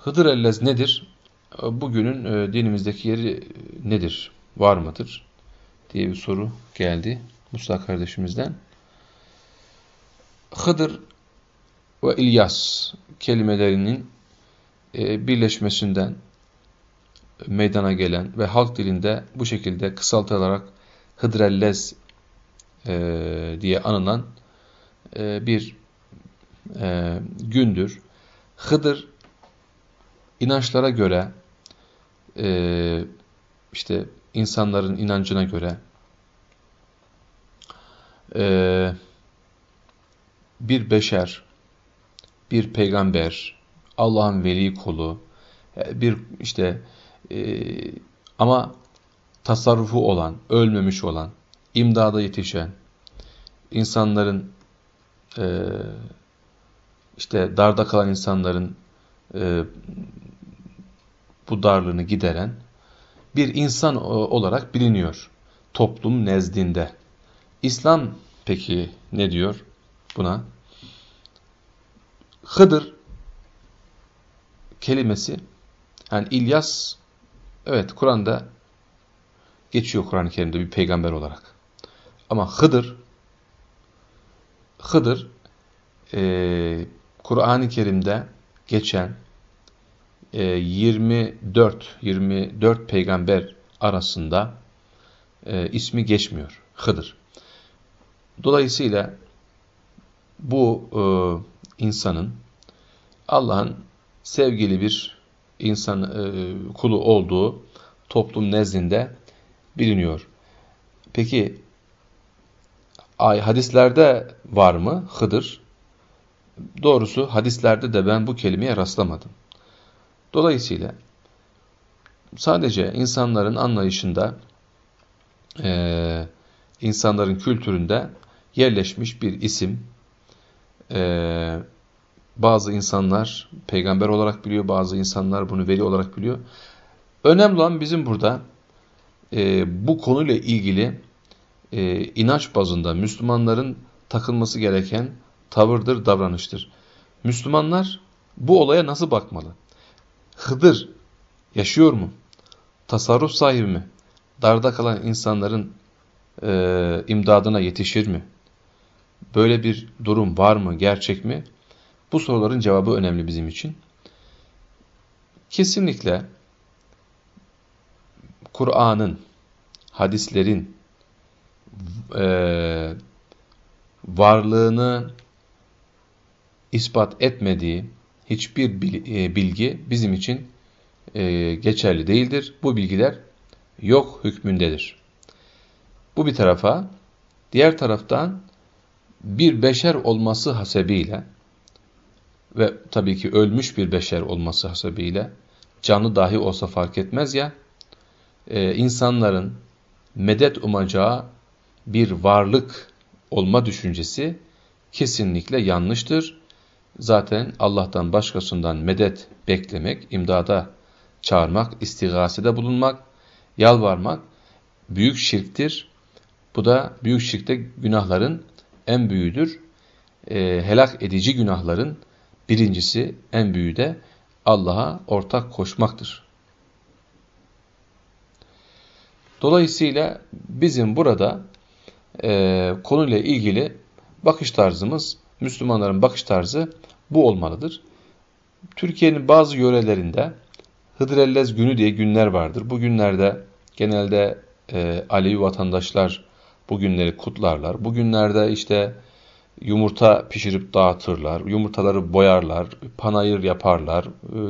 Hıdır ellez nedir? Bugünün e, dinimizdeki yeri nedir? Var mıdır? diye bir soru geldi Musa kardeşimizden. Hıdır ve İlyas kelimelerinin e, birleşmesinden meydana gelen ve halk dilinde bu şekilde kısaltılarak Hıdrellez e, diye anılan e, bir e, gündür. Hıdır inançlara göre e, işte insanların inancına göre e, bir beşer, bir peygamber, Allah'ın veli kulu, e, bir işte e, ama tasarrufu olan, ölmemiş olan, imdada yetişen, insanların e, işte darda kalan insanların e, bu darlığını gideren bir insan olarak biliniyor toplum nezdinde. İslam peki ne diyor buna? Hıdır kelimesi yani İlyas evet Kur'an'da geçiyor Kur'an-ı Kerim'de bir peygamber olarak. Ama Hıdır Hıdır e, Kur'an-ı Kerim'de geçen e, 24 24 peygamber arasında e, ismi geçmiyor. Hıdır. Dolayısıyla bu e, insanın Allah'ın sevgili bir insan kulu olduğu toplum nezdinde biliniyor. Peki hadislerde var mı Hıdır? Doğrusu hadislerde de ben bu kelimeye rastlamadım. Dolayısıyla sadece insanların anlayışında, e, insanların kültüründe yerleşmiş bir isim. E, bazı insanlar peygamber olarak biliyor, bazı insanlar bunu veli olarak biliyor. Önemli olan bizim burada e, bu konuyla ilgili e, inanç bazında Müslümanların takılması gereken tavırdır, davranıştır. Müslümanlar bu olaya nasıl bakmalı? Hıdır yaşıyor mu? Tasarruf sahibi mi? Darda kalan insanların e, imdadına yetişir mi? Böyle bir durum var mı? Gerçek mi? Bu soruların cevabı önemli bizim için. Kesinlikle Kur'an'ın, hadislerin e, varlığını ispat etmediği hiçbir e, bilgi bizim için e, geçerli değildir. Bu bilgiler yok hükmündedir. Bu bir tarafa, diğer taraftan bir beşer olması hasebiyle ve tabii ki ölmüş bir beşer olması hasebiyle canlı dahi olsa fark etmez ya, e, insanların medet umacağı bir varlık olma düşüncesi kesinlikle yanlıştır. Zaten Allah'tan başkasından medet beklemek, imdada çağırmak, istigasede bulunmak, yalvarmak büyük şirktir. Bu da büyük şirkte günahların en büyüğüdür. E, helak edici günahların birincisi, en büyüğü de Allah'a ortak koşmaktır. Dolayısıyla bizim burada e, konuyla ilgili bakış tarzımız, Müslümanların bakış tarzı bu olmalıdır. Türkiye'nin bazı yörelerinde Hıdrellez günü diye günler vardır. Bu günlerde genelde e, Alevi vatandaşlar bu günleri kutlarlar. Bu günlerde işte yumurta pişirip dağıtırlar, yumurtaları boyarlar, panayır yaparlar, e,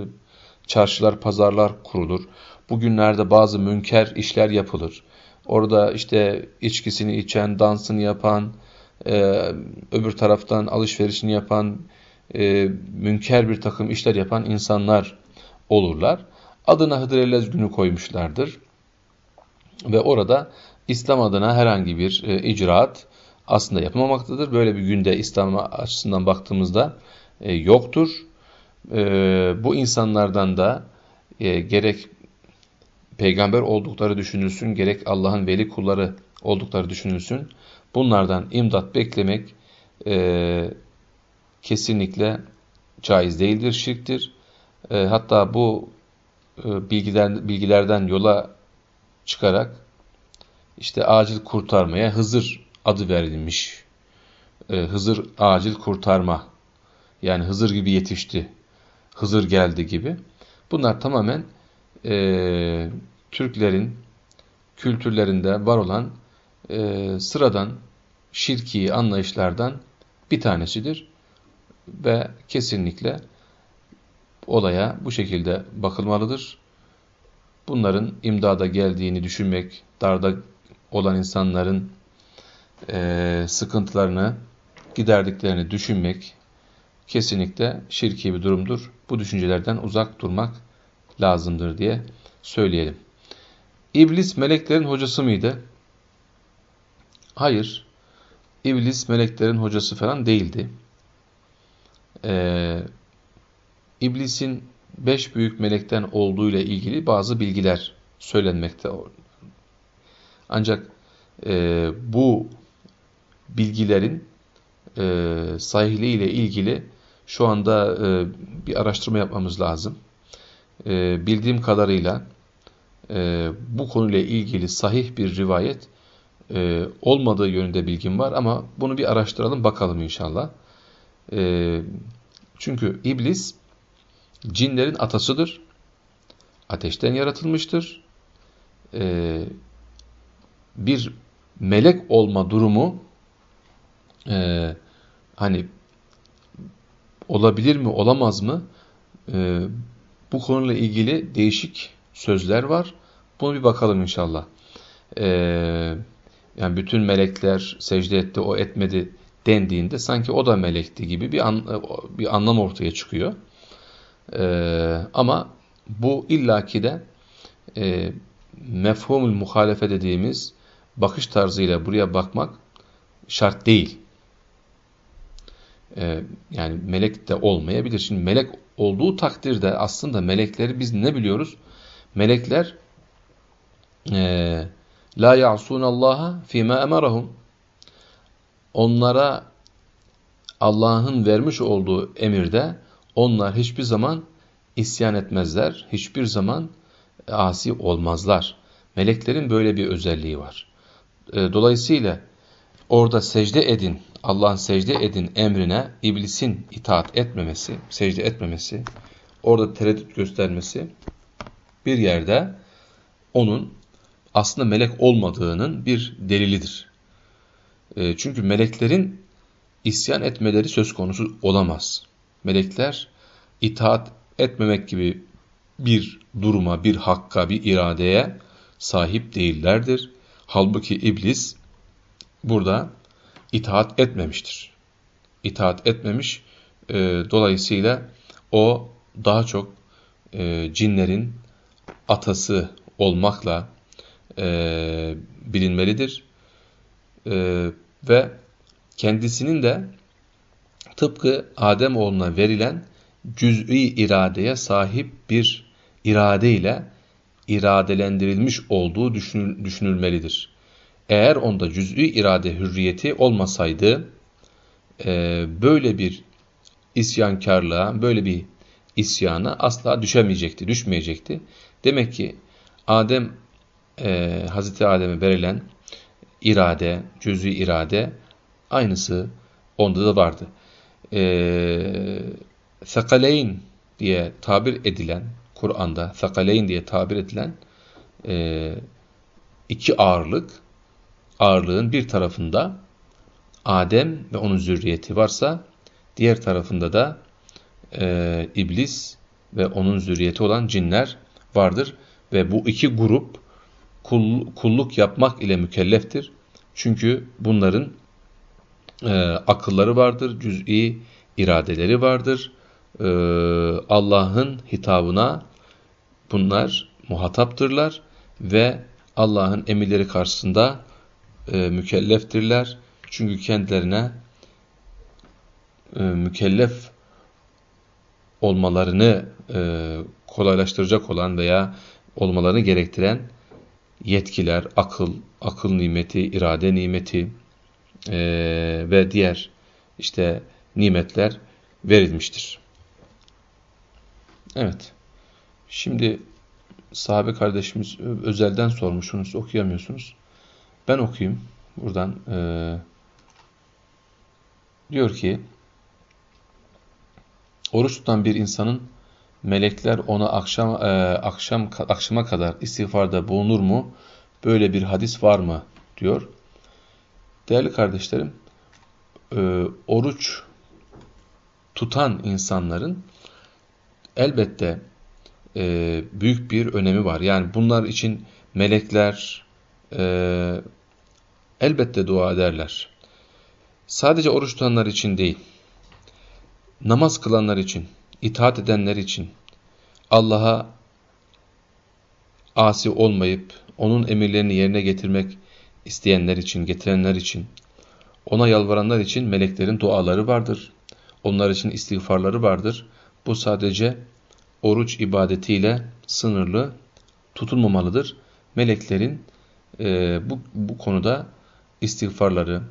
çarşılar, pazarlar kurulur. Bugünlerde bazı münker işler yapılır. Orada işte içkisini içen, dansını yapan, e, öbür taraftan alışverişini yapan, e, münker bir takım işler yapan insanlar olurlar. Adına Hıdrellez günü koymuşlardır. Ve orada İslam adına herhangi bir e, icraat aslında yapılmamaktadır. Böyle bir günde İslam açısından baktığımızda e, yoktur. E, bu insanlardan da e, gerek peygamber oldukları düşünülsün, gerek Allah'ın veli kulları oldukları düşünülsün. Bunlardan imdat beklemek e, kesinlikle caiz değildir, şirktir. E, hatta bu e, bilgiler, bilgilerden yola çıkarak işte acil kurtarmaya Hızır adı verilmiş. E, Hızır acil kurtarma. Yani Hızır gibi yetişti. Hızır geldi gibi. Bunlar tamamen e, Türklerin kültürlerinde var olan e, sıradan şirki anlayışlardan bir tanesidir. Ve kesinlikle olaya bu şekilde bakılmalıdır. Bunların imdada geldiğini düşünmek, darda olan insanların e, sıkıntılarını giderdiklerini düşünmek kesinlikle şirki bir durumdur. Bu düşüncelerden uzak durmak lazımdır diye söyleyelim. İblis meleklerin hocası mıydı? Hayır. İblis meleklerin hocası falan değildi. Ee, İblisin beş büyük melekten olduğu ile ilgili bazı bilgiler söylenmekte. Ancak e, bu bilgilerin e, sahihliği ile ilgili şu anda e, bir araştırma yapmamız lazım. E, bildiğim kadarıyla e, bu konuyla ilgili sahih bir rivayet e, olmadığı yönünde bilgim var ama bunu bir araştıralım bakalım inşallah. E, çünkü iblis cinlerin atasıdır. Ateşten yaratılmıştır. E, bir melek olma durumu e, hani olabilir mi olamaz mı e, bu konuyla ilgili değişik sözler var. Bunu bir bakalım inşallah. E, yani bütün melekler secde etti o etmedi dendiğinde sanki o da melekti gibi bir, an, bir anlam ortaya çıkıyor. E, ama bu illaki de e, mefhumul muhalefe dediğimiz bakış tarzıyla buraya bakmak şart değil. Ee, yani melek de olmayabilir. Şimdi melek olduğu takdirde aslında melekleri biz ne biliyoruz? Melekler e, la ya'sun Allah'a fima emarahum. Onlara Allah'ın vermiş olduğu emirde onlar hiçbir zaman isyan etmezler. Hiçbir zaman asi olmazlar. Meleklerin böyle bir özelliği var. E, dolayısıyla orada secde edin, Allah'ın secde edin emrine iblisin itaat etmemesi, secde etmemesi, orada tereddüt göstermesi bir yerde onun aslında melek olmadığının bir delilidir. E, çünkü meleklerin isyan etmeleri söz konusu olamaz. Melekler itaat etmemek gibi bir duruma, bir hakka, bir iradeye sahip değillerdir. Halbuki iblis burada itaat etmemiştir. İtaat etmemiş. E, dolayısıyla o daha çok e, cinlerin atası olmakla e, bilinmelidir. E, ve kendisinin de tıpkı Adem oğluna verilen cüz'i iradeye sahip bir irade ile iradelendirilmiş olduğu düşünülmelidir. Eğer onda cüz'i irade hürriyeti olmasaydı e, böyle bir isyankarlığa, böyle bir isyana asla düşemeyecekti, düşmeyecekti. Demek ki Adem, e, Hazreti Adem'e verilen irade, cüz'i irade aynısı onda da vardı. E, Sakaleyn diye tabir edilen, Kur'an'da Sakaleyn diye tabir edilen e, iki ağırlık, ağırlığın bir tarafında Adem ve onun zürriyeti varsa, diğer tarafında da e, iblis ve onun zürriyeti olan cinler vardır. Ve bu iki grup kul, kulluk yapmak ile mükelleftir. Çünkü bunların e, akılları vardır, cüz'i iradeleri vardır. E, Allah'ın hitabına bunlar muhataptırlar ve Allah'ın emirleri karşısında e, mükelleftirler. Çünkü kendilerine e, mükellef olmalarını e, kolaylaştıracak olan veya olmalarını gerektiren yetkiler, akıl, akıl nimeti, irade nimeti e, ve diğer işte nimetler verilmiştir. Evet. Şimdi sahabe kardeşimiz özelden sormuşsunuz, okuyamıyorsunuz. Ben okuyayım buradan. Ee, diyor ki, oruç tutan bir insanın melekler ona akşam e, akşam akşama kadar istiğfarda bulunur mu? Böyle bir hadis var mı? diyor. Değerli kardeşlerim, e, oruç tutan insanların elbette e, büyük bir önemi var. Yani bunlar için melekler e, elbette dua ederler. Sadece oruç tutanlar için değil, namaz kılanlar için, itaat edenler için, Allah'a asi olmayıp onun emirlerini yerine getirmek isteyenler için, getirenler için, ona yalvaranlar için meleklerin duaları vardır. Onlar için istiğfarları vardır. Bu sadece oruç ibadetiyle sınırlı tutulmamalıdır. Meleklerin e, bu, bu konuda istiğfarları,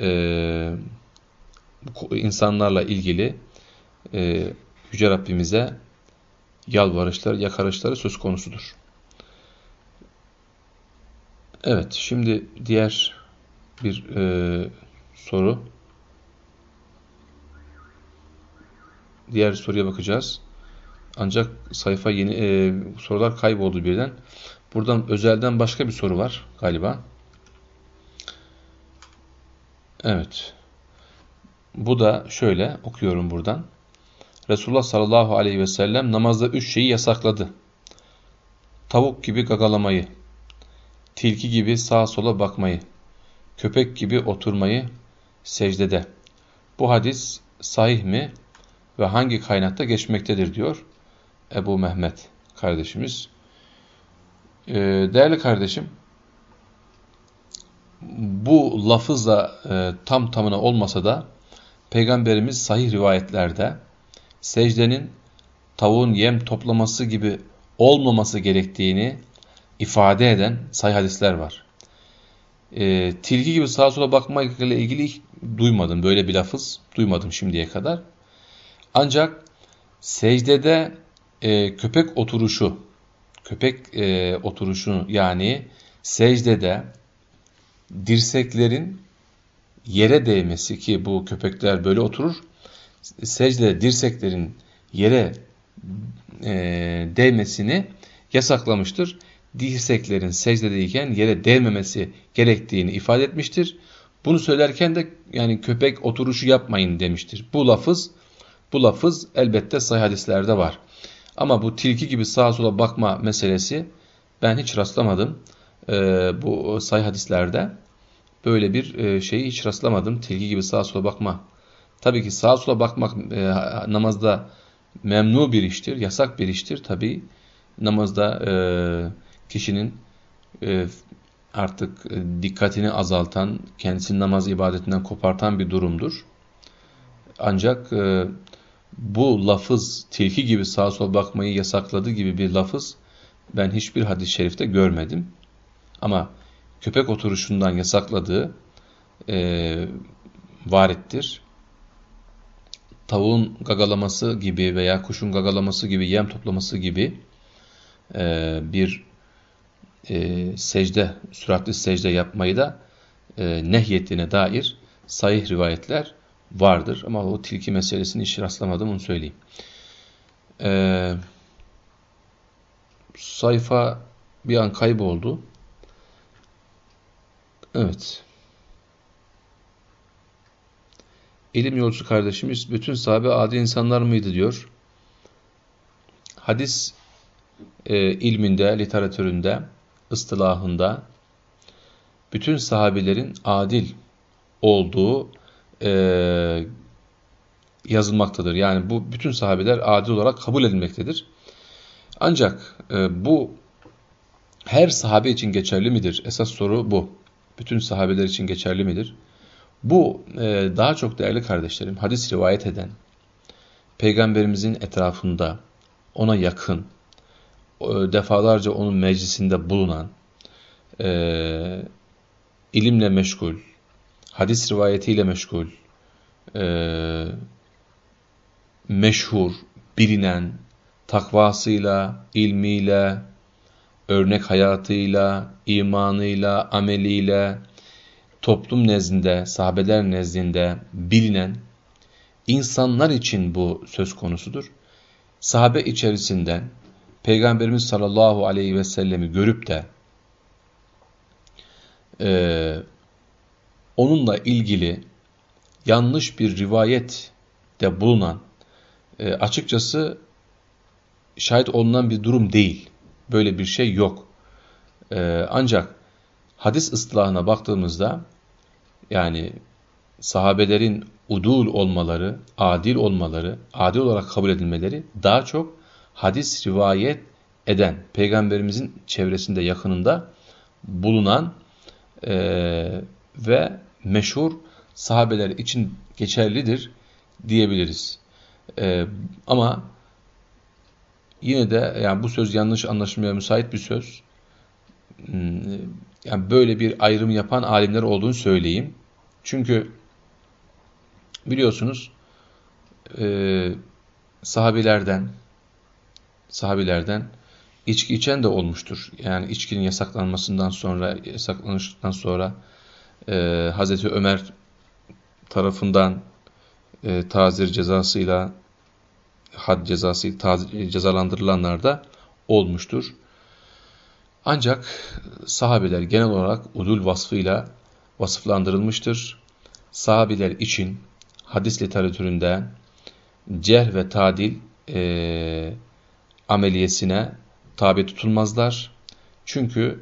e, insanlarla ilgili e, Yüce Rabbimize yalvarışlar, yakarışları söz konusudur. Evet, şimdi diğer bir e, soru. Diğer soruya bakacağız. Ancak sayfa yeni e, sorular kayboldu birden. Buradan özelden başka bir soru var galiba. Evet. Bu da şöyle okuyorum buradan. Resulullah sallallahu aleyhi ve sellem namazda üç şeyi yasakladı. Tavuk gibi gagalamayı, tilki gibi sağa sola bakmayı, köpek gibi oturmayı secdede. Bu hadis sahih mi ve hangi kaynakta geçmektedir diyor Ebu Mehmet kardeşimiz. Ee, değerli kardeşim, bu lafızla e, tam tamına olmasa da Peygamberimiz sahih rivayetlerde secdenin tavuğun yem toplaması gibi olmaması gerektiğini ifade eden sahih hadisler var. E, tilki gibi sağa sola bakmakla ilgili hiç duymadım. Böyle bir lafız duymadım şimdiye kadar. Ancak secdede e, köpek oturuşu, köpek e, oturuşunu yani secdede dirseklerin yere değmesi ki bu köpekler böyle oturur. Secdede dirseklerin yere e, değmesini yasaklamıştır. Dirseklerin secdedeyken yere değmemesi gerektiğini ifade etmiştir. Bunu söylerken de yani köpek oturuşu yapmayın demiştir. Bu lafız bu lafız elbette sahih hadislerde var. Ama bu tilki gibi sağa sola bakma meselesi ben hiç rastlamadım. Ee, bu sahih hadislerde böyle bir e, şeyi hiç rastlamadım. Tilki gibi sağa sola bakma. Tabii ki sağa sola bakmak e, namazda memnu bir iştir, yasak bir iştir. Tabii namazda e, kişinin e, artık e, dikkatini azaltan, kendisini namaz ibadetinden kopartan bir durumdur. Ancak e, bu lafız tilki gibi sağa sola bakmayı yasakladı gibi bir lafız ben hiçbir hadis-i şerifte görmedim. Ama köpek oturuşundan yasakladığı e, varittir. Tavuğun gagalaması gibi veya kuşun gagalaması gibi, yem toplaması gibi e, bir e, secde, süratli secde yapmayı da e, nehyettiğine dair sahih rivayetler vardır. Ama o tilki meselesini hiç rastlamadım onu söyleyeyim. Ee, sayfa bir an kayboldu. Evet. İlim yolcusu kardeşimiz bütün sahabe adi insanlar mıydı diyor. Hadis e, ilminde, literatüründe, ıstılahında bütün sahabelerin adil olduğu e, yazılmaktadır. Yani bu bütün sahabeler adil olarak kabul edilmektedir. Ancak e, bu her sahabe için geçerli midir? Esas soru bu. Bütün sahabeler için geçerli midir? Bu e, daha çok değerli kardeşlerim hadis rivayet eden, peygamberimizin etrafında ona yakın, defalarca onun meclisinde bulunan, e, ilimle meşgul, hadis rivayetiyle meşgul, e, meşhur, bilinen, takvasıyla, ilmiyle, örnek hayatıyla, imanıyla, ameliyle, toplum nezdinde, sahabeler nezdinde bilinen insanlar için bu söz konusudur. Sahabe içerisinden Peygamberimiz sallallahu aleyhi ve sellemi görüp de e, onunla ilgili yanlış bir rivayet de bulunan e, açıkçası şahit olunan bir durum değil. Böyle bir şey yok. E, ancak hadis ıslahına baktığımızda yani sahabelerin udul olmaları, adil olmaları, adil olarak kabul edilmeleri daha çok hadis rivayet eden, peygamberimizin çevresinde yakınında bulunan e, ve meşhur sahabeler için geçerlidir diyebiliriz. E, ama yine de yani bu söz yanlış anlaşılmaya müsait bir söz. Yani böyle bir ayrım yapan alimler olduğunu söyleyeyim. Çünkü biliyorsunuz e, sahabilerden sahabilerden içki içen de olmuştur. Yani içkinin yasaklanmasından sonra yasaklanıştan sonra e, Hazreti Ömer tarafından e, tazir cezasıyla had cezası tazir, cezalandırılanlar da olmuştur. Ancak sahabeler genel olarak udul vasfıyla vasıflandırılmıştır. Sahabiler için hadis literatüründe cerh ve tadil e, ameliyesine tabi tutulmazlar. Çünkü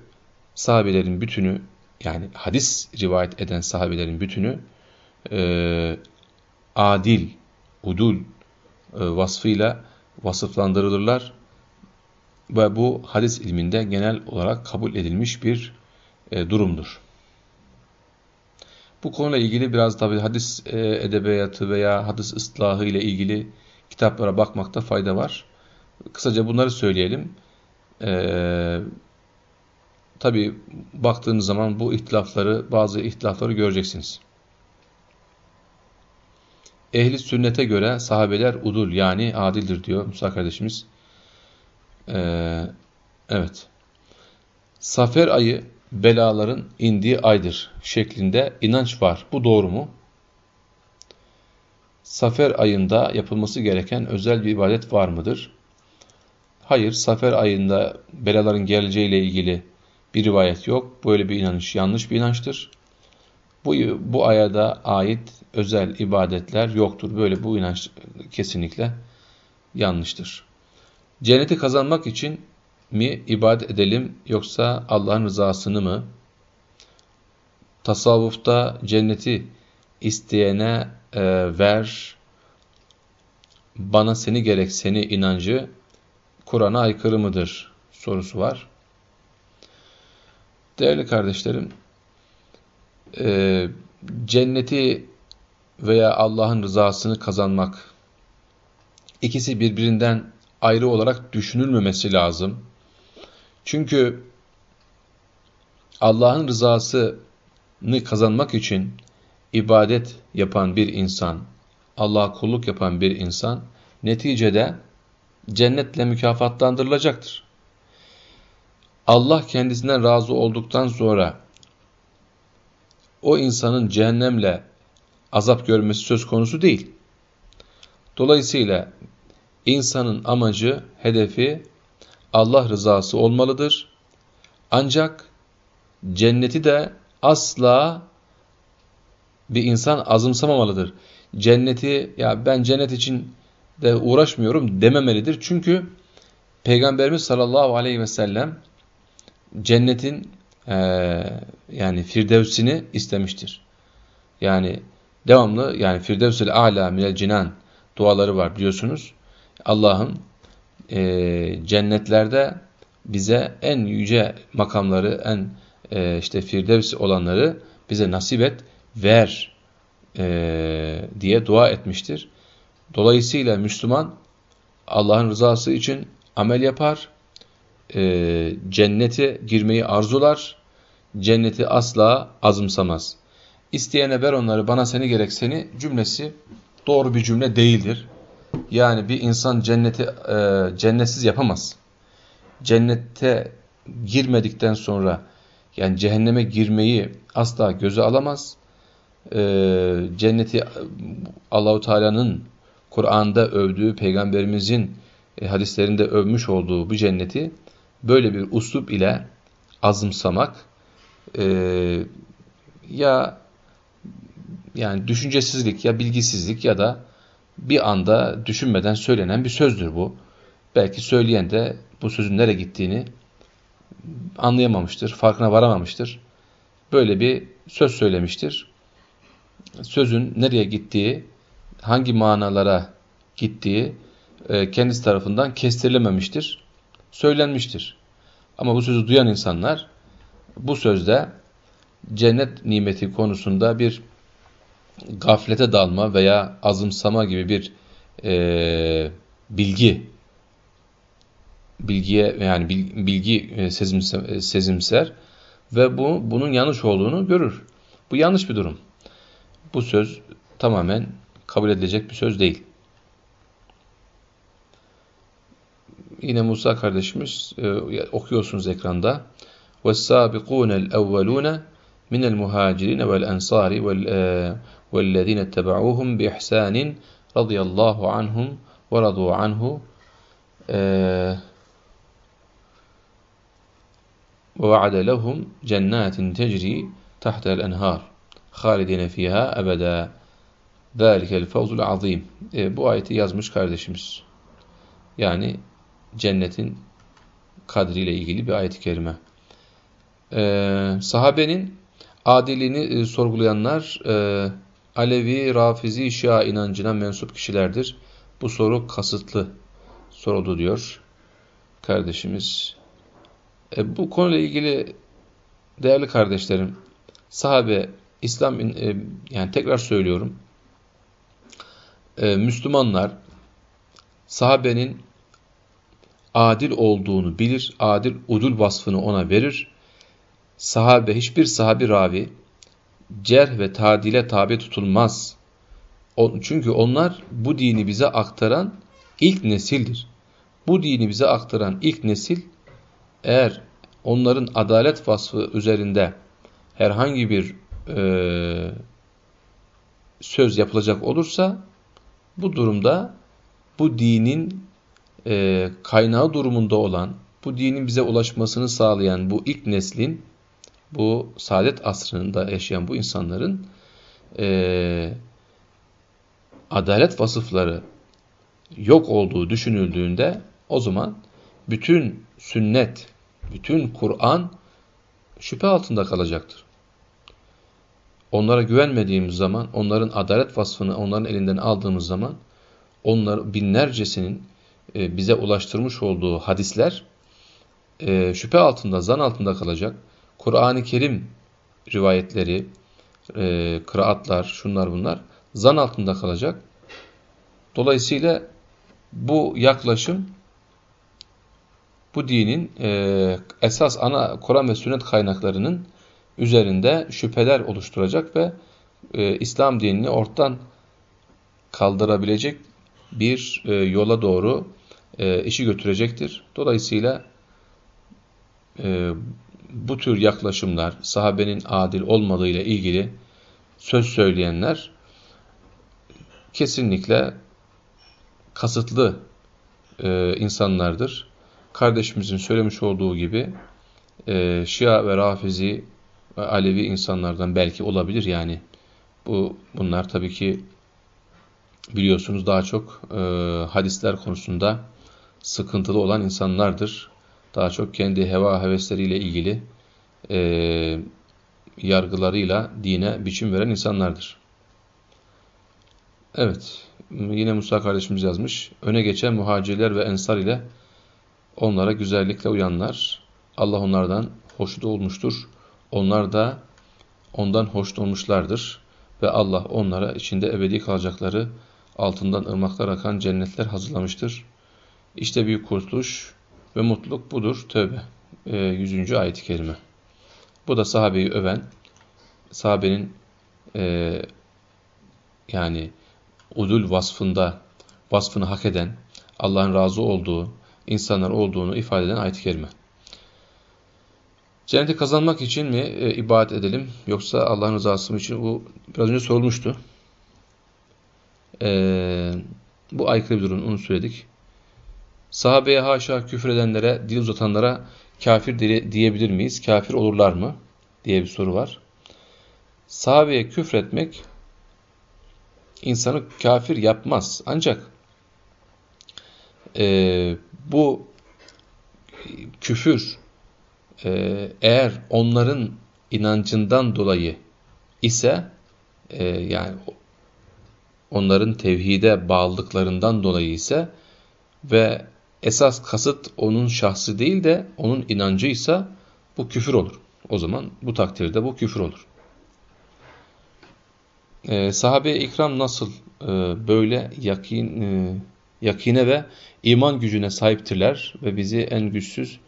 sahabelerin bütünü yani hadis rivayet eden sahabelerin bütünü e, adil, udul e, vasfıyla vasıflandırılırlar. Ve bu hadis ilminde genel olarak kabul edilmiş bir e, durumdur. Bu konuyla ilgili biraz tabi hadis e, edebiyatı veya hadis ıslahı ile ilgili kitaplara bakmakta fayda var. Kısaca bunları söyleyelim. Ee, tabi baktığınız zaman bu ihtilafları, bazı ihtilafları göreceksiniz. Ehli sünnete göre sahabeler udul yani adildir diyor Musa kardeşimiz. Ee, evet. Safer ayı belaların indiği aydır şeklinde inanç var. Bu doğru mu? Safer ayında yapılması gereken özel bir ibadet var mıdır? Hayır, Safer ayında belaların geleceğiyle ilgili bir rivayet yok. Böyle bir inanış yanlış bir inançtır. Bu, bu aya da ait özel ibadetler yoktur. Böyle bu inanç kesinlikle yanlıştır. Cenneti kazanmak için mi ibadet edelim yoksa Allah'ın rızasını mı? Tasavvufta cenneti isteyene e, ver, bana seni gerek seni inancı Kur'an'a aykırı mıdır sorusu var. Değerli kardeşlerim, e, cenneti veya Allah'ın rızasını kazanmak ikisi birbirinden ayrı olarak düşünülmemesi lazım. Çünkü Allah'ın rızasını kazanmak için ibadet yapan bir insan, Allah'a kulluk yapan bir insan neticede cennetle mükafatlandırılacaktır. Allah kendisinden razı olduktan sonra o insanın cehennemle azap görmesi söz konusu değil. Dolayısıyla insanın amacı, hedefi Allah rızası olmalıdır. Ancak cenneti de asla bir insan azımsamamalıdır. Cenneti ya ben cennet için de uğraşmıyorum dememelidir. Çünkü Peygamberimiz sallallahu aleyhi ve sellem cennetin e, yani firdevsini istemiştir. Yani devamlı yani firdevsül a'la minel cinan duaları var biliyorsunuz. Allah'ın e, cennetlerde bize en yüce makamları, en e, işte firdevs olanları bize nasip et, ver e, diye dua etmiştir. Dolayısıyla Müslüman Allah'ın rızası için amel yapar, e, cennete girmeyi arzular, cenneti asla azımsamaz. İsteyene ver onları, bana seni gerek seni cümlesi doğru bir cümle değildir. Yani bir insan cenneti e, cennetsiz yapamaz. Cennete girmedikten sonra yani cehenneme girmeyi asla göze alamaz. E, cenneti Allahu Teala'nın Kur'an'da övdüğü, peygamberimizin e, hadislerinde övmüş olduğu bu cenneti böyle bir uslup ile azımsamak e, ya yani düşüncesizlik ya bilgisizlik ya da bir anda düşünmeden söylenen bir sözdür bu. Belki söyleyen de bu sözün nereye gittiğini anlayamamıştır, farkına varamamıştır. Böyle bir söz söylemiştir. Sözün nereye gittiği, hangi manalara gittiği e, kendisi tarafından kestirilememiştir, söylenmiştir. Ama bu sözü duyan insanlar bu sözde cennet nimeti konusunda bir gaflete dalma veya azımsama gibi bir e, bilgi bilgiye yani bilgi e, sezimser, e, sezimser ve bu bunun yanlış olduğunu görür. Bu yanlış bir durum. Bu söz tamamen kabul edilecek bir söz değil. Yine Musa kardeşimiz e, okuyorsunuz ekranda. وَالسَّابِقُونَ الْاَوَّلُونَ مِنَ الْمُهَاجِرِينَ وَالْاَنْصَارِ وَالَّذ۪ينَ اتَّبَعُوهُمْ بِإِحْسَانٍ رَضِيَ اللّٰهُ عَنْهُمْ وَرَضُوا عَنْهُ وَوَعَدَ لَهُمْ جَنَّاتٍ تَجْرِي تَحْتَ الْاَنْهَارِ خَالِدِينَ ف۪يهَا أَبَدًا ذَٰلِكَ الْفَوْزُ الْعَظ۪يمِ e, Bu ayeti yazmış kardeşimiz. Yani cennetin kadriyle ilgili bir ayet-i kerime. Ee, sahabenin adilini e, sorgulayanlar e, Alevi, Rafizi, Şia inancına mensup kişilerdir. Bu soru kasıtlı soruldu diyor kardeşimiz. E, bu konuyla ilgili değerli kardeşlerim, sahabe, İslam, e, yani tekrar söylüyorum, e, Müslümanlar sahabenin adil olduğunu bilir, adil udul vasfını ona verir. Sahabe, hiçbir sahabi ravi cerh ve tadile tabi tutulmaz. Çünkü onlar bu dini bize aktaran ilk nesildir. Bu dini bize aktaran ilk nesil eğer onların adalet vasfı üzerinde herhangi bir e, söz yapılacak olursa bu durumda bu dinin e, kaynağı durumunda olan, bu dinin bize ulaşmasını sağlayan bu ilk neslin, bu saadet asrında yaşayan bu insanların e, adalet vasıfları yok olduğu düşünüldüğünde o zaman bütün sünnet, bütün Kur'an şüphe altında kalacaktır. Onlara güvenmediğimiz zaman, onların adalet vasfını onların elinden aldığımız zaman, onlar binlercesinin e, bize ulaştırmış olduğu hadisler e, şüphe altında, zan altında kalacak. Kur'an-ı Kerim rivayetleri, e, kıraatlar, şunlar bunlar zan altında kalacak. Dolayısıyla bu yaklaşım bu dinin e, esas ana Kur'an ve sünnet kaynaklarının üzerinde şüpheler oluşturacak ve e, İslam dinini ortadan kaldırabilecek bir e, yola doğru e, işi götürecektir. Dolayısıyla e, bu tür yaklaşımlar, sahabenin adil olmadığıyla ilgili söz söyleyenler kesinlikle kasıtlı e, insanlardır. Kardeşimizin söylemiş olduğu gibi e, Şia ve Rafizi ve Alevi insanlardan belki olabilir yani. Bu bunlar tabii ki biliyorsunuz daha çok e, hadisler konusunda sıkıntılı olan insanlardır. Daha çok kendi heva hevesleriyle ilgili e, yargılarıyla dine biçim veren insanlardır. Evet, yine Musa kardeşimiz yazmış. Öne geçen muhacirler ve ensar ile onlara güzellikle uyanlar. Allah onlardan hoşnut olmuştur. Onlar da ondan hoşnut olmuşlardır. Ve Allah onlara içinde ebedi kalacakları altından ırmaklar akan cennetler hazırlamıştır. İşte büyük kurtuluş ve mutluluk budur. Tövbe. E, 100. ayet-i kerime. Bu da sahabeyi öven, sahabenin e, yani udul vasfında vasfını hak eden, Allah'ın razı olduğu insanlar olduğunu ifade eden ayet-i kerime. Cenneti kazanmak için mi e, ibadet edelim yoksa Allah'ın rızası için? Bu biraz önce sorulmuştu. E, bu aykırı bir durum, onu söyledik. Sahabeye haşa küfredenlere, dil uzatanlara kafir diyebilir miyiz? Kafir olurlar mı? diye bir soru var. Sahabeye küfretmek insanı kafir yapmaz. Ancak e, bu küfür e, eğer onların inancından dolayı ise e, yani onların tevhide bağlılıklarından dolayı ise ve esas kasıt onun şahsı değil de onun inancıysa bu küfür olur. O zaman bu takdirde bu küfür olur. E, sahabe ikram nasıl e, böyle yakin, e, yakine ve iman gücüne sahiptirler ve bizi en güçsüz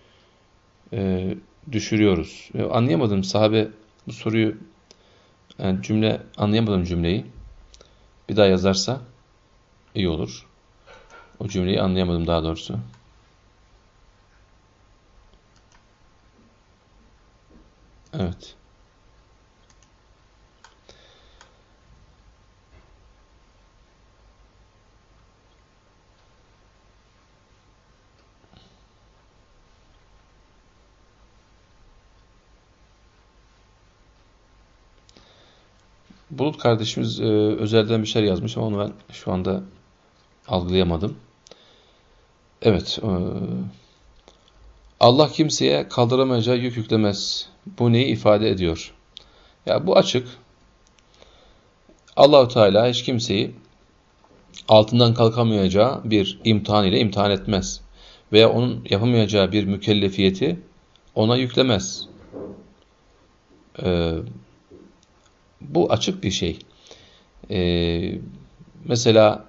e, düşürüyoruz. E, anlayamadım sahabe bu soruyu yani cümle anlayamadım cümleyi. Bir daha yazarsa iyi olur. O cümleyi anlayamadım daha doğrusu. Evet. Bulut kardeşimiz e, özelden bir şeyler yazmış ama onu ben şu anda algılayamadım. Evet. E, Allah kimseye kaldıramayacağı yük yüklemez. Bu neyi ifade ediyor? Ya bu açık. Allahu Teala hiç kimseyi altından kalkamayacağı bir imtihan ile imtihan etmez. Veya onun yapamayacağı bir mükellefiyeti ona yüklemez. Ee, bu açık bir şey. Ee, mesela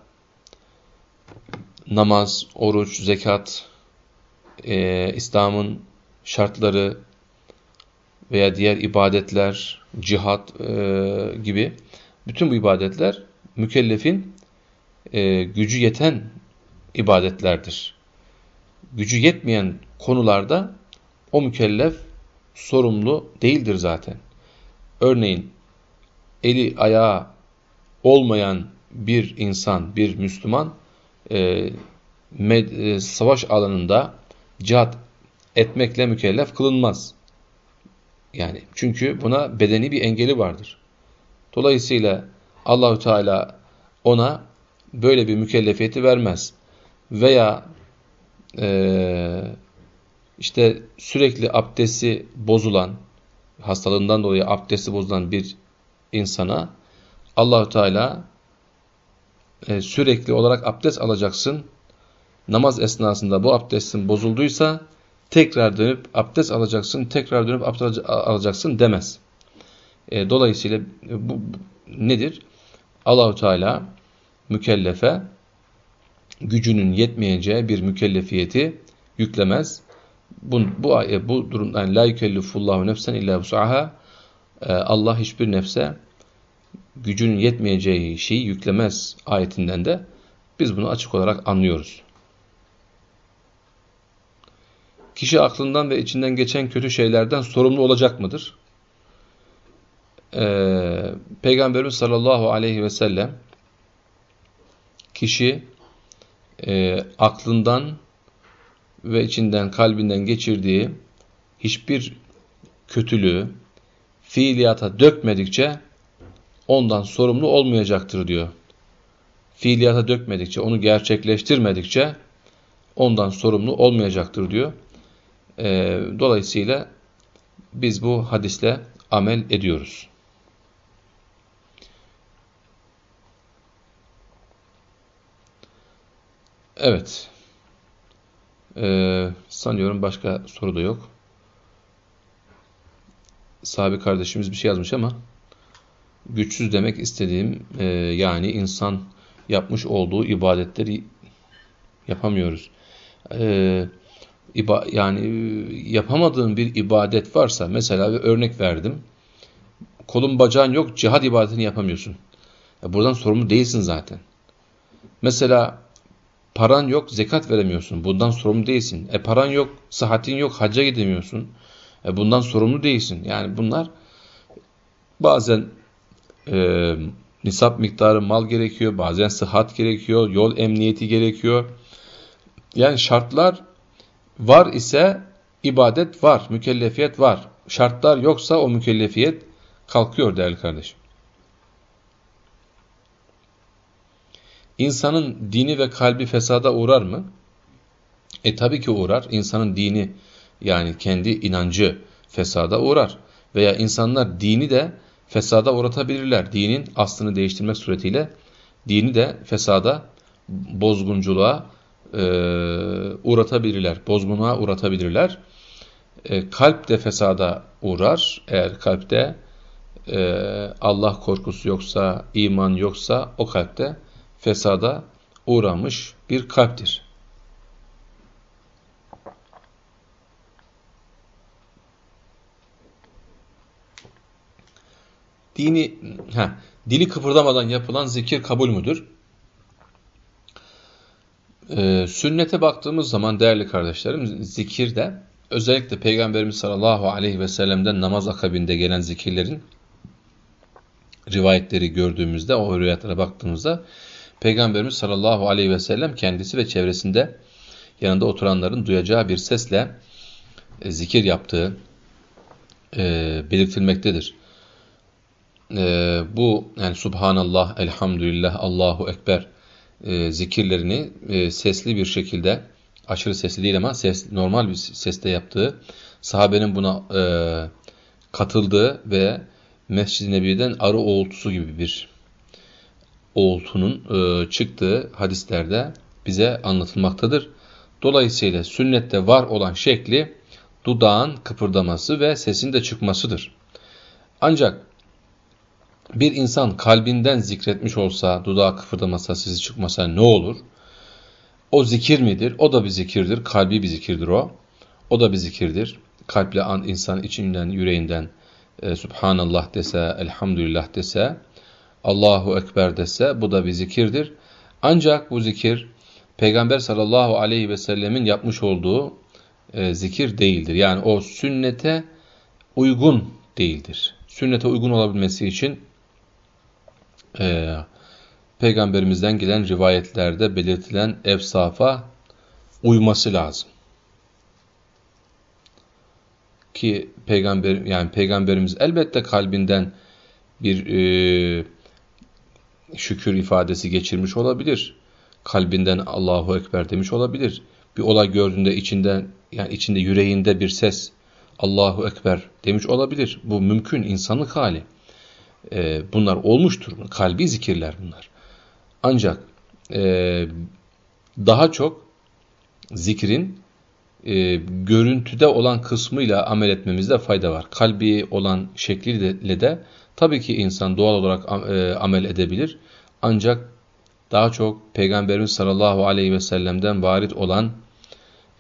namaz, oruç, zekat, e, İslam'ın şartları veya diğer ibadetler, cihat e, gibi bütün bu ibadetler mükellefin e, gücü yeten ibadetlerdir. Gücü yetmeyen konularda o mükellef sorumlu değildir zaten. Örneğin eli ayağı olmayan bir insan, bir Müslüman e, med, e, savaş alanında cihat etmekle mükellef kılınmaz. Yani çünkü buna bedeni bir engeli vardır. Dolayısıyla Allahü Teala ona böyle bir mükellefiyeti vermez. Veya e, işte sürekli abdesti bozulan, hastalığından dolayı abdesti bozulan bir insana Allahü Teala e, sürekli olarak abdest alacaksın. Namaz esnasında bu abdestin bozulduysa tekrar dönüp abdest alacaksın, tekrar dönüp abdest alacaksın demez. E, dolayısıyla bu, nedir? Allahu Teala mükellefe gücünün yetmeyeceği bir mükellefiyeti yüklemez. Bu, bu, bu durumdan la yükellifullahu nefsen illa vus'aha ee, Allah hiçbir nefse gücünün yetmeyeceği şeyi yüklemez ayetinden de biz bunu açık olarak anlıyoruz. Kişi aklından ve içinden geçen kötü şeylerden sorumlu olacak mıdır? Ee, Peygamberimiz sallallahu aleyhi ve sellem kişi e, aklından ve içinden kalbinden geçirdiği hiçbir kötülüğü, fiiliyata dökmedikçe ondan sorumlu olmayacaktır diyor. Fiiliyata dökmedikçe, onu gerçekleştirmedikçe ondan sorumlu olmayacaktır diyor. E, dolayısıyla biz bu hadisle amel ediyoruz. Evet. Ee, sanıyorum başka soru da yok sahabe kardeşimiz bir şey yazmış ama güçsüz demek istediğim e, yani insan yapmış olduğu ibadetleri yapamıyoruz. E, iba, yani yapamadığın bir ibadet varsa mesela bir örnek verdim. Kolun bacağın yok cihad ibadetini yapamıyorsun. Ya buradan sorumlu değilsin zaten. Mesela Paran yok, zekat veremiyorsun. Bundan sorumlu değilsin. E paran yok, sıhhatin yok, hacca gidemiyorsun. E bundan sorumlu değilsin. Yani bunlar bazen e, nisap miktarı mal gerekiyor, bazen sıhhat gerekiyor, yol emniyeti gerekiyor. Yani şartlar var ise ibadet var, mükellefiyet var. Şartlar yoksa o mükellefiyet kalkıyor değerli kardeşim. İnsanın dini ve kalbi fesada uğrar mı? E tabii ki uğrar. İnsanın dini yani kendi inancı fesada uğrar. Veya insanlar dini de fesada uğratabilirler. Dinin aslını değiştirmek suretiyle dini de fesada, bozgunculuğa e, uğratabilirler. Bozgunluğa uğratabilirler. E, kalp de fesada uğrar. Eğer kalpte e, Allah korkusu yoksa, iman yoksa o kalpte fesada uğramış bir kalptir. Dini, heh, dili kıpırdamadan yapılan zikir kabul müdür? Ee, sünnete baktığımız zaman değerli kardeşlerim zikirde özellikle Peygamberimiz sallallahu aleyhi ve sellem'den namaz akabinde gelen zikirlerin rivayetleri gördüğümüzde, o rivayetlere baktığımızda Peygamberimiz sallallahu aleyhi ve sellem kendisi ve çevresinde yanında oturanların duyacağı bir sesle e, zikir yaptığı e, belirtilmektedir. E, bu yani Subhanallah, Elhamdülillah, Allahu Ekber e, zikirlerini e, sesli bir şekilde, aşırı sesli değil ama ses, normal bir seste yaptığı, sahabenin buna e, katıldığı ve Mescid-i Nebi'den arı oğultusu gibi bir oğultunun e, çıktığı hadislerde bize anlatılmaktadır. Dolayısıyla sünnette var olan şekli dudağın kıpırdaması ve sesin de çıkmasıdır. Ancak bir insan kalbinden zikretmiş olsa, dudağı kıpırdamasa, sesi çıkmasa ne olur? O zikir midir? O da bir zikirdir. Kalbi bir zikirdir o. O da bir zikirdir. Kalple an insan içinden, yüreğinden e, Subhanallah dese, Elhamdülillah dese, Allahu Ekber dese bu da bir zikirdir. Ancak bu zikir Peygamber sallallahu aleyhi ve sellemin yapmış olduğu e, zikir değildir. Yani o sünnete uygun değildir. Sünnete uygun olabilmesi için e, Peygamberimizden gelen rivayetlerde belirtilen efsafa uyması lazım. Ki peygamber yani peygamberimiz elbette kalbinden bir e, şükür ifadesi geçirmiş olabilir. Kalbinden Allahu Ekber demiş olabilir. Bir olay gördüğünde içinden yani içinde yüreğinde bir ses Allahu Ekber demiş olabilir. Bu mümkün insanlık hali. Ee, bunlar olmuştur. Kalbi zikirler bunlar. Ancak e, daha çok zikrin e, görüntüde olan kısmıyla amel etmemizde fayda var. Kalbi olan şekliyle de Tabii ki insan doğal olarak e, amel edebilir. Ancak daha çok Peygamberimiz sallallahu aleyhi ve sellem'den varit olan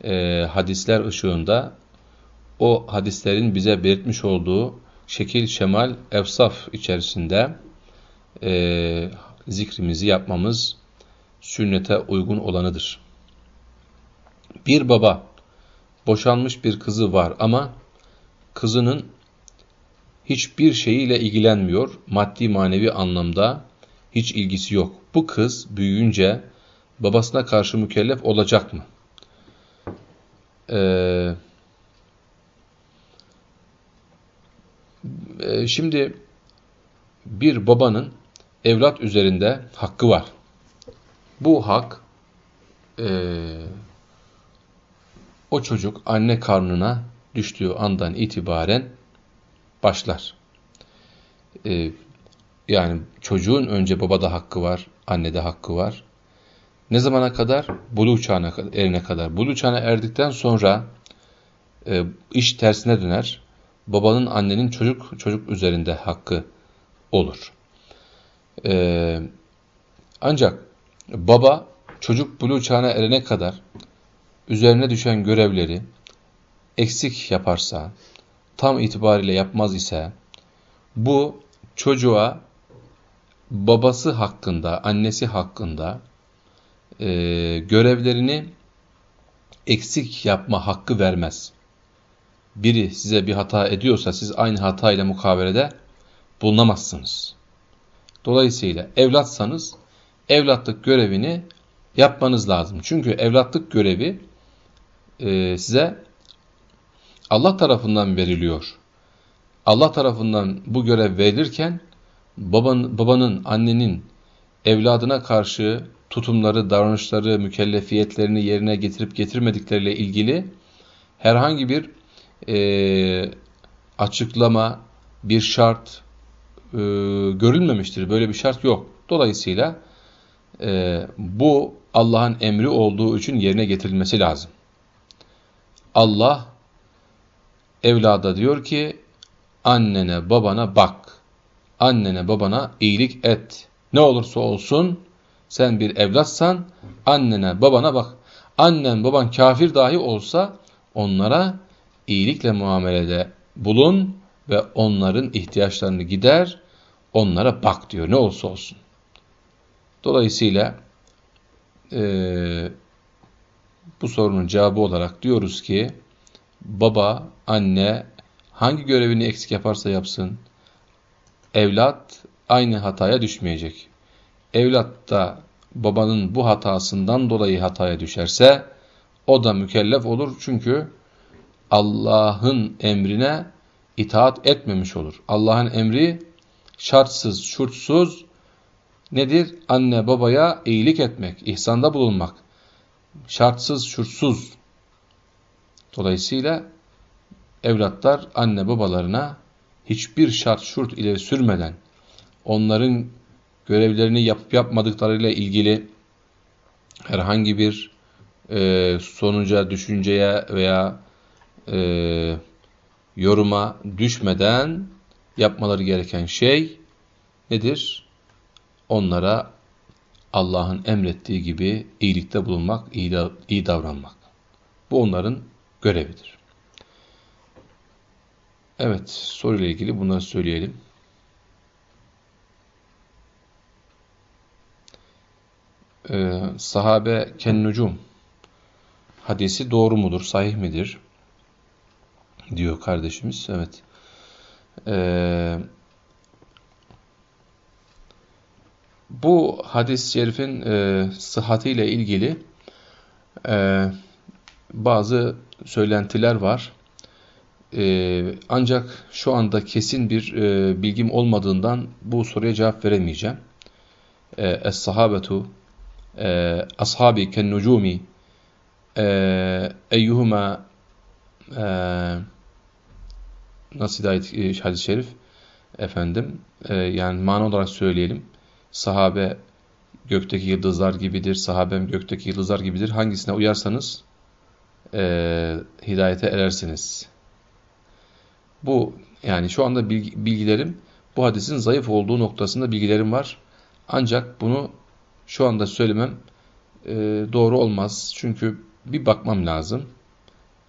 e, hadisler ışığında o hadislerin bize belirtmiş olduğu şekil, şemal, efsaf içerisinde e, zikrimizi yapmamız sünnete uygun olanıdır. Bir baba boşanmış bir kızı var ama kızının hiçbir şeyiyle ilgilenmiyor. Maddi manevi anlamda hiç ilgisi yok. Bu kız büyüyünce babasına karşı mükellef olacak mı? Ee, e, şimdi bir babanın evlat üzerinde hakkı var. Bu hak e, o çocuk anne karnına düştüğü andan itibaren başlar. Ee, yani çocuğun önce babada hakkı var, annede hakkı var. Ne zamana kadar? Bulu çağına erine kadar. Bulu çağına erdikten sonra e, iş tersine döner. Babanın, annenin çocuk çocuk üzerinde hakkı olur. E, ancak baba çocuk bulu çağına erene kadar üzerine düşen görevleri eksik yaparsa, tam itibariyle yapmaz ise bu çocuğa babası hakkında, annesi hakkında e, görevlerini eksik yapma hakkı vermez. Biri size bir hata ediyorsa siz aynı hatayla mukabelede bulunamazsınız. Dolayısıyla evlatsanız evlatlık görevini yapmanız lazım. Çünkü evlatlık görevi e, size Allah tarafından veriliyor. Allah tarafından bu görev verilirken babanın, babanın, annenin evladına karşı tutumları, davranışları, mükellefiyetlerini yerine getirip getirmedikleriyle ilgili herhangi bir e, açıklama, bir şart e, görülmemiştir. Böyle bir şart yok. Dolayısıyla e, bu Allah'ın emri olduğu için yerine getirilmesi lazım. Allah evlada diyor ki annene babana bak. Annene babana iyilik et. Ne olursa olsun sen bir evlatsan annene babana bak. Annen baban kafir dahi olsa onlara iyilikle muamelede bulun ve onların ihtiyaçlarını gider, onlara bak diyor ne olursa olsun. Dolayısıyla e, bu sorunun cevabı olarak diyoruz ki baba, anne hangi görevini eksik yaparsa yapsın evlat aynı hataya düşmeyecek. Evlat da babanın bu hatasından dolayı hataya düşerse o da mükellef olur çünkü Allah'ın emrine itaat etmemiş olur. Allah'ın emri şartsız, şurtsuz nedir? Anne babaya iyilik etmek, ihsanda bulunmak. Şartsız, şurtsuz. Dolayısıyla evlatlar anne babalarına hiçbir şart şurt ileri sürmeden onların görevlerini yapıp yapmadıklarıyla ilgili herhangi bir e, sonuca, düşünceye veya e, yoruma düşmeden yapmaları gereken şey nedir? Onlara Allah'ın emrettiği gibi iyilikte bulunmak, iyi, iyi davranmak. Bu onların görevidir. Evet, soruyla ilgili bunları söyleyelim. Ee, sahabe kennucum hadisi doğru mudur, sahih midir? Diyor kardeşimiz. Evet. Ee, bu hadis-i şerifin e, sıhhatiyle ilgili e, bazı söylentiler var. E, ancak şu anda kesin bir e, bilgim olmadığından bu soruya cevap veremeyeceğim. E, Es-sahabetu e, ashabi ken nucumi e, eyyuhuma e, nasıl ayet e, hadis-i şerif? Efendim e, yani mana olarak söyleyelim. Sahabe gökteki yıldızlar gibidir sahabem gökteki yıldızlar gibidir. Hangisine uyarsanız e, hidayete erersiniz. Bu yani şu anda bilgi, bilgilerim bu hadisin zayıf olduğu noktasında bilgilerim var. Ancak bunu şu anda söylemem e, doğru olmaz. Çünkü bir bakmam lazım.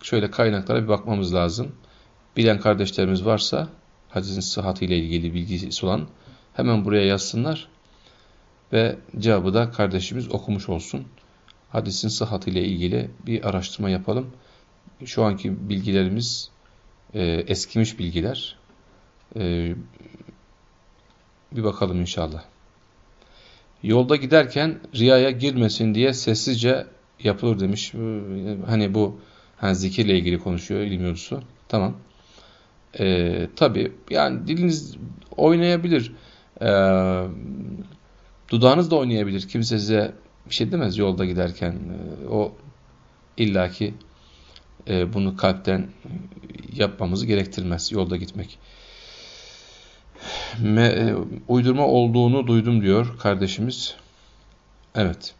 Şöyle kaynaklara bir bakmamız lazım bilen kardeşlerimiz varsa hadisin sıhhatiyle ilgili bilgisi olan hemen buraya yazsınlar ve cevabı da kardeşimiz okumuş olsun. Hadisin sıhhatiyle ilgili bir araştırma yapalım. Şu anki bilgilerimiz e, eskimiş bilgiler. E, bir bakalım inşallah. Yolda giderken riyaya girmesin diye sessizce yapılır demiş. Hani bu hani zikirle ilgili konuşuyor ilim yolcusu. Tamam. E, tabii yani diliniz oynayabilir. E, dudağınız da oynayabilir. Kimse size bir şey demez yolda giderken. E, o illaki e, bunu kalpten yapmamızı gerektirmez yolda gitmek. Me, e, uydurma olduğunu duydum diyor kardeşimiz. Evet.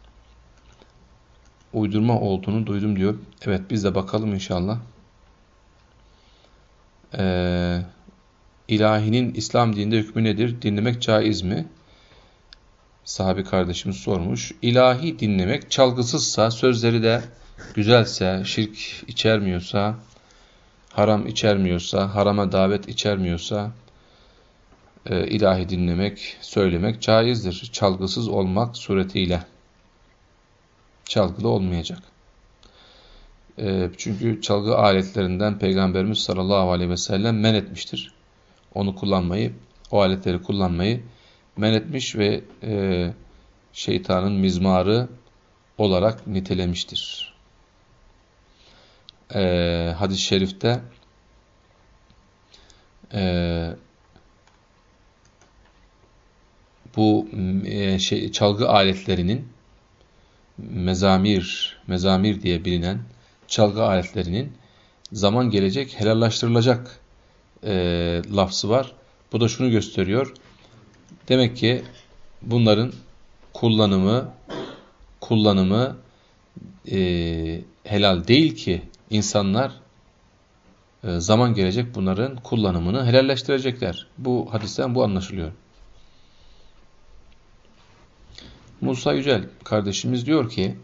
Uydurma olduğunu duydum diyor. Evet biz de bakalım inşallah e, ilahinin İslam dininde hükmü nedir? Dinlemek caiz mi? Sahabi kardeşimiz sormuş. İlahi dinlemek çalgısızsa, sözleri de güzelse, şirk içermiyorsa, haram içermiyorsa, harama davet içermiyorsa, e, ilahi dinlemek, söylemek caizdir. Çalgısız olmak suretiyle. çalgılı olmayacak. E, çünkü çalgı aletlerinden Peygamberimiz sallallahu aleyhi ve sellem men etmiştir. Onu kullanmayı, o aletleri kullanmayı men etmiş ve e, şeytanın mizmarı olarak nitelemiştir. E, Hadis-i şerifte e, bu e, şey, çalgı aletlerinin mezamir, mezamir diye bilinen çalgı aletlerinin zaman gelecek helallaştırılacak e, lafzı var. Bu da şunu gösteriyor. Demek ki bunların kullanımı kullanımı e, helal değil ki insanlar e, zaman gelecek bunların kullanımını helalleştirecekler. Bu hadisten bu anlaşılıyor. Musa Yücel kardeşimiz diyor ki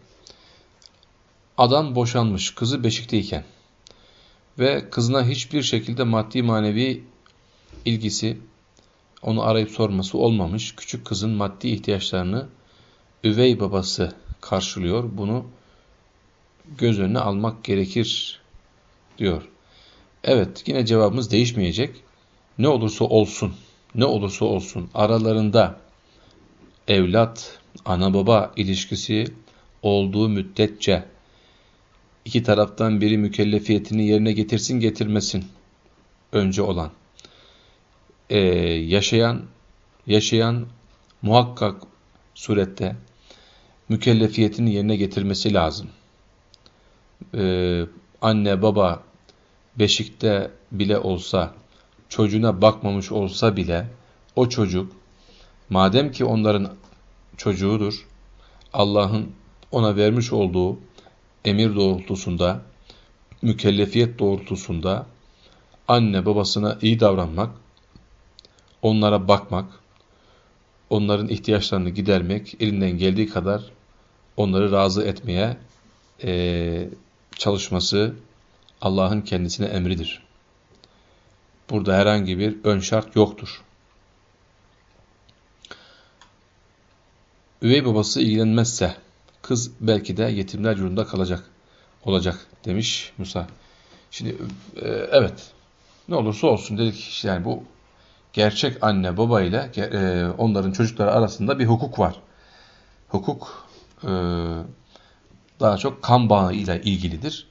adam boşanmış kızı beşikteyken ve kızına hiçbir şekilde maddi manevi ilgisi onu arayıp sorması olmamış. Küçük kızın maddi ihtiyaçlarını üvey babası karşılıyor. Bunu göz önüne almak gerekir diyor. Evet yine cevabımız değişmeyecek. Ne olursa olsun, ne olursa olsun aralarında evlat, ana baba ilişkisi olduğu müddetçe iki taraftan biri mükellefiyetini yerine getirsin getirmesin önce olan ee, yaşayan yaşayan muhakkak surette mükellefiyetini yerine getirmesi lazım. Ee, anne baba beşikte bile olsa çocuğuna bakmamış olsa bile o çocuk madem ki onların çocuğudur Allah'ın ona vermiş olduğu emir doğrultusunda mükellefiyet doğrultusunda anne babasına iyi davranmak onlara bakmak, onların ihtiyaçlarını gidermek, elinden geldiği kadar onları razı etmeye e, çalışması Allah'ın kendisine emridir. Burada herhangi bir ön şart yoktur. Üvey babası ilgilenmezse kız belki de yetimler yurdunda kalacak olacak demiş Musa. Şimdi e, evet ne olursa olsun dedik yani bu gerçek anne baba ile e, onların çocukları arasında bir hukuk var. Hukuk e, daha çok kan bağı ile ilgilidir.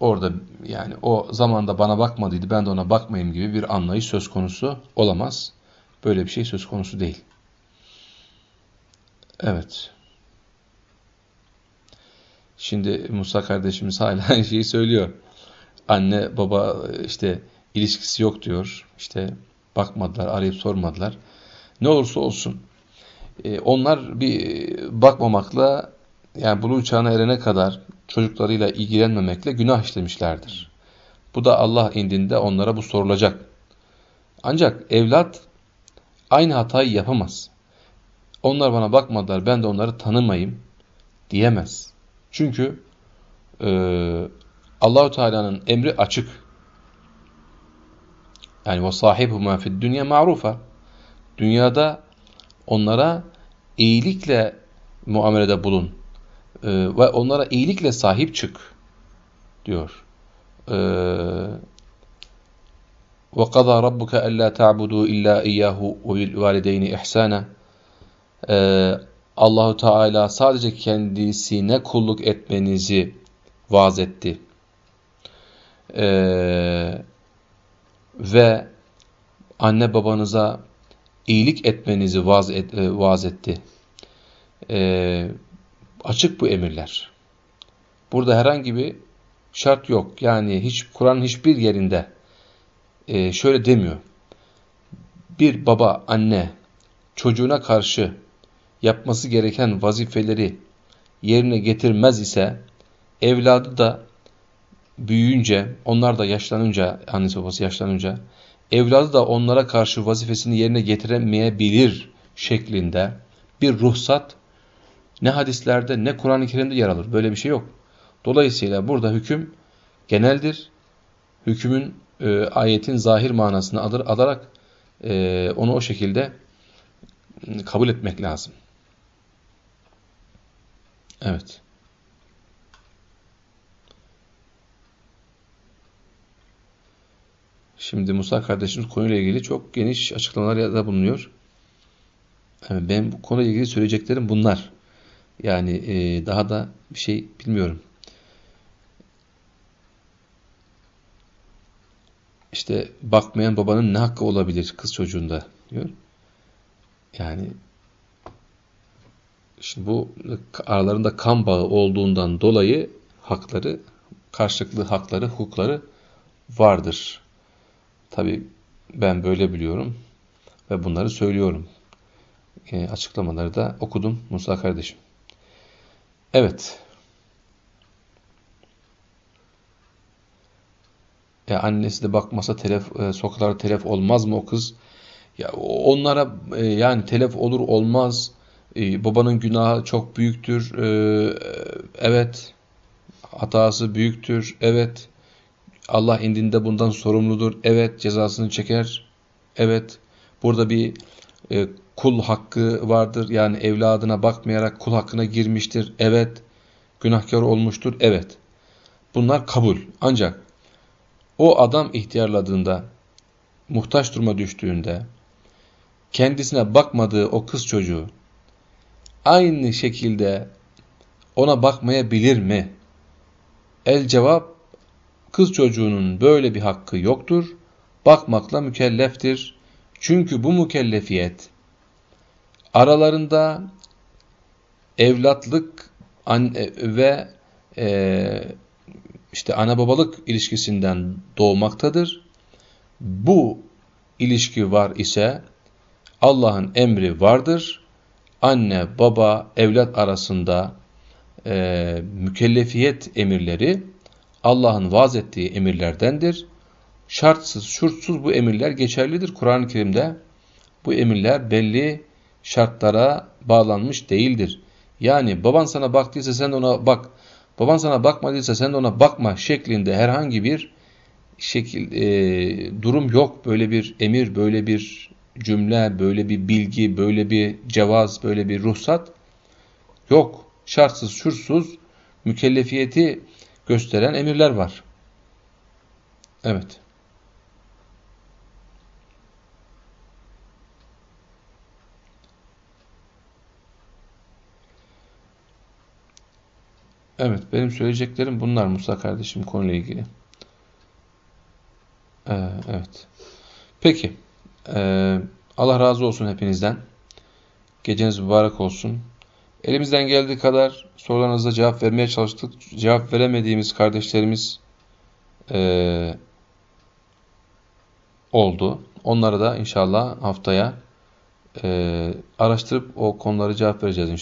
Orada yani o zamanda bana bakmadıydı ben de ona bakmayayım gibi bir anlayış söz konusu olamaz. Böyle bir şey söz konusu değil. Evet. Şimdi Musa kardeşimiz hala aynı şeyi söylüyor. Anne baba işte ilişkisi yok diyor. İşte bakmadılar, arayıp sormadılar. Ne olursa olsun e, onlar bir bakmamakla yani buluğ çağına erene kadar çocuklarıyla ilgilenmemekle günah işlemişlerdir. Bu da Allah indinde onlara bu sorulacak. Ancak evlat aynı hatayı yapamaz. Onlar bana bakmadılar, ben de onları tanımayayım diyemez. Çünkü e, Allahu Teala'nın emri açık. Yani ve sahibuhuma fid dünya ma'rufa. Dünyada onlara iyilikle muamelede bulun. Ee, ve onlara iyilikle sahip çık diyor. Ee, ve qada rabbuka alla ta'budu illa iyyahu ve. Ee, Allahu Teala sadece kendisine kulluk etmenizi vaaz etti. Ee, ve anne babanıza iyilik etmenizi vaaz, et, e, vaaz etti. E, açık bu emirler. Burada herhangi bir şart yok. Yani hiç Kur'an'ın hiçbir yerinde e, şöyle demiyor. Bir baba, anne çocuğuna karşı yapması gereken vazifeleri yerine getirmez ise evladı da büyüyünce, onlar da yaşlanınca, annesi babası yaşlanınca, evladı da onlara karşı vazifesini yerine getiremeyebilir şeklinde bir ruhsat ne hadislerde ne Kur'an-ı Kerim'de yer alır. Böyle bir şey yok. Dolayısıyla burada hüküm geneldir. Hükümün e, ayetin zahir manasını alır, alarak e, onu o şekilde kabul etmek lazım. Evet. Şimdi Musa kardeşimiz konuyla ilgili çok geniş açıklamalar da bulunuyor. Yani ben bu konuyla ilgili söyleyeceklerim bunlar. Yani e, daha da bir şey bilmiyorum. İşte bakmayan babanın ne hakkı olabilir kız çocuğunda diyor. Yani şimdi bu aralarında kan bağı olduğundan dolayı hakları, karşılıklı hakları, hukukları vardır. Tabi ben böyle biliyorum ve bunları söylüyorum. E, açıklamaları da okudum Musa kardeşim. Evet. Ya annesi de bakmasa telef, e, sokaklara telef olmaz mı o kız? Ya onlara e, yani telef olur olmaz. E, babanın günahı çok büyüktür. E, evet. Hatası büyüktür. Evet. Allah indinde bundan sorumludur. Evet. Cezasını çeker. Evet. Burada bir e, kul hakkı vardır. Yani evladına bakmayarak kul hakkına girmiştir. Evet. Günahkar olmuştur. Evet. Bunlar kabul. Ancak o adam ihtiyarladığında, muhtaç duruma düştüğünde, kendisine bakmadığı o kız çocuğu aynı şekilde ona bakmayabilir mi? El cevap, kız çocuğunun böyle bir hakkı yoktur, bakmakla mükelleftir. Çünkü bu mükellefiyet aralarında evlatlık ve e, işte ana babalık ilişkisinden doğmaktadır. Bu ilişki var ise Allah'ın emri vardır. Anne, baba, evlat arasında e, mükellefiyet emirleri Allah'ın vaz ettiği emirlerdendir. Şartsız, şurtsuz bu emirler geçerlidir. Kur'an-ı Kerim'de bu emirler belli şartlara bağlanmış değildir. Yani baban sana baktıysa sen ona bak, baban sana bakmadıysa sen de ona bakma şeklinde herhangi bir şekil e, durum yok. Böyle bir emir, böyle bir cümle, böyle bir bilgi, böyle bir cevaz, böyle bir ruhsat yok. Şartsız, şursuz mükellefiyeti gösteren emirler var. Evet. Evet, benim söyleyeceklerim bunlar Musa kardeşim konuyla ilgili. Ee, evet. Peki. Ee, Allah razı olsun hepinizden. Geceniz mübarek olsun. Elimizden geldiği kadar sorularınıza cevap vermeye çalıştık. Cevap veremediğimiz kardeşlerimiz e, oldu. Onlara da inşallah haftaya e, araştırıp o konuları cevap vereceğiz inşallah.